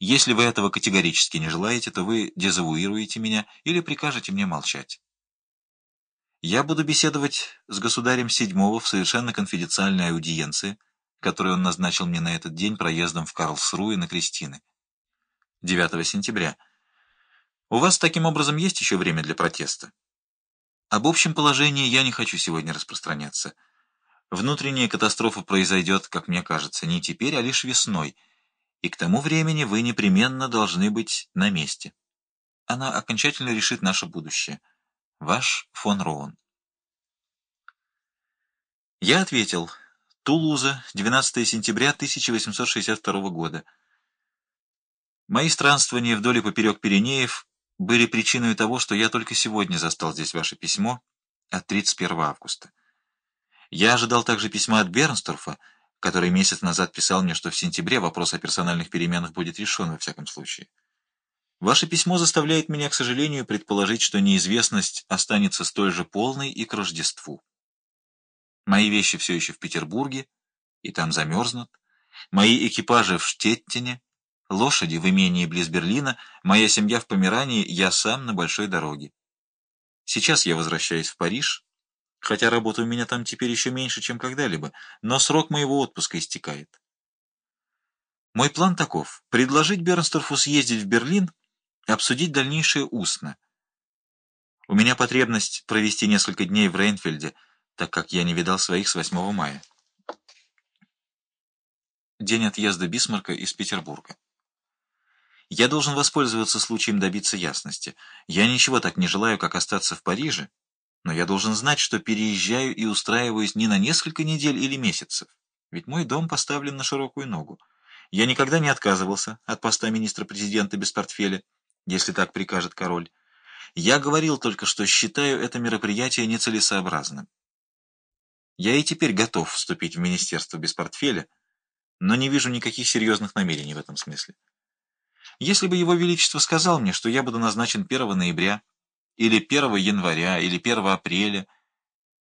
Если вы этого категорически не желаете, то вы дезавуируете меня или прикажете мне молчать. Я буду беседовать с государем седьмого в совершенно конфиденциальной аудиенции, которую он назначил мне на этот день проездом в Карлсруе на Кристины. 9 сентября. У вас таким образом есть еще время для протеста? Об общем положении я не хочу сегодня распространяться. Внутренняя катастрофа произойдет, как мне кажется, не теперь, а лишь весной, и к тому времени вы непременно должны быть на месте. Она окончательно решит наше будущее. Ваш фон Роун. Я ответил. Тулуза, 12 сентября 1862 года. Мои странствования вдоль и поперек Пиренеев были причиной того, что я только сегодня застал здесь ваше письмо от 31 августа. Я ожидал также письма от Бернсторфа, который месяц назад писал мне, что в сентябре вопрос о персональных переменах будет решен во всяком случае. Ваше письмо заставляет меня, к сожалению, предположить, что неизвестность останется столь же полной и к Рождеству. Мои вещи все еще в Петербурге, и там замерзнут. Мои экипажи в Штеттине, лошади в имении близ Берлина, моя семья в Померании, я сам на большой дороге. Сейчас я возвращаюсь в Париж, хотя работа у меня там теперь еще меньше, чем когда-либо, но срок моего отпуска истекает. Мой план таков — предложить Бернсторфу съездить в Берлин обсудить дальнейшее устно. У меня потребность провести несколько дней в Рейнфельде, так как я не видал своих с 8 мая. День отъезда Бисмарка из Петербурга. Я должен воспользоваться случаем добиться ясности. Я ничего так не желаю, как остаться в Париже, но я должен знать, что переезжаю и устраиваюсь не на несколько недель или месяцев, ведь мой дом поставлен на широкую ногу. Я никогда не отказывался от поста министра-президента без портфеля, если так прикажет король. Я говорил только, что считаю это мероприятие нецелесообразным. Я и теперь готов вступить в министерство без портфеля, но не вижу никаких серьезных намерений в этом смысле. Если бы его величество сказал мне, что я буду назначен 1 ноября, или 1 января, или 1 апреля,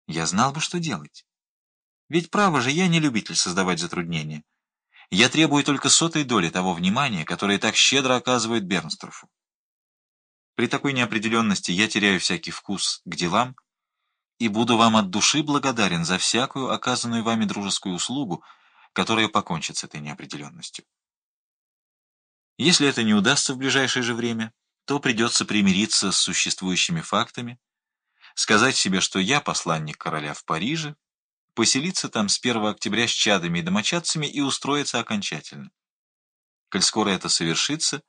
я знал бы, что делать. Ведь, право же, я не любитель создавать затруднения. Я требую только сотой доли того внимания, которое так щедро оказывает Бернстрофу. При такой неопределенности я теряю всякий вкус к делам и буду вам от души благодарен за всякую оказанную вами дружескую услугу, которая покончит с этой неопределенностью. Если это не удастся в ближайшее же время, то придется примириться с существующими фактами, сказать себе, что я посланник короля в Париже, поселиться там с 1 октября с чадами и домочадцами и устроиться окончательно. Коль скоро это совершится,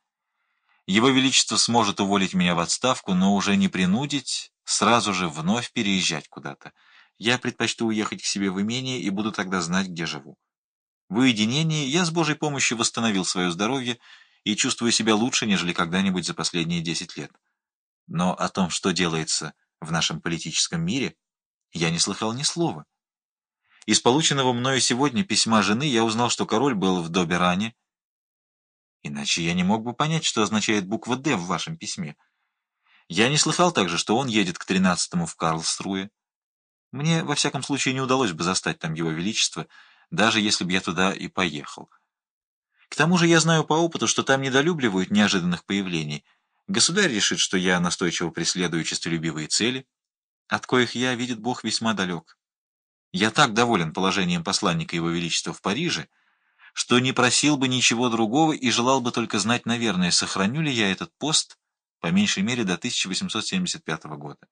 его Величество сможет уволить меня в отставку, но уже не принудить сразу же вновь переезжать куда-то. Я предпочту уехать к себе в имение и буду тогда знать, где живу. В уединении я с Божьей помощью восстановил свое здоровье и чувствую себя лучше, нежели когда-нибудь за последние десять лет. Но о том, что делается в нашем политическом мире, я не слыхал ни слова. Из полученного мною сегодня письма жены я узнал, что король был в Доберане, Иначе я не мог бы понять, что означает буква «Д» в вашем письме. Я не слыхал также, что он едет к тринадцатому в Карлсруе. Мне, во всяком случае, не удалось бы застать там его величество, даже если бы я туда и поехал. К тому же я знаю по опыту, что там недолюбливают неожиданных появлений. Государь решит, что я настойчиво преследую честолюбивые цели, от коих я, видит Бог, весьма далек. Я так доволен положением посланника его величества в Париже, что не просил бы ничего другого и желал бы только знать, наверное, сохраню ли я этот пост, по меньшей мере, до 1875 года.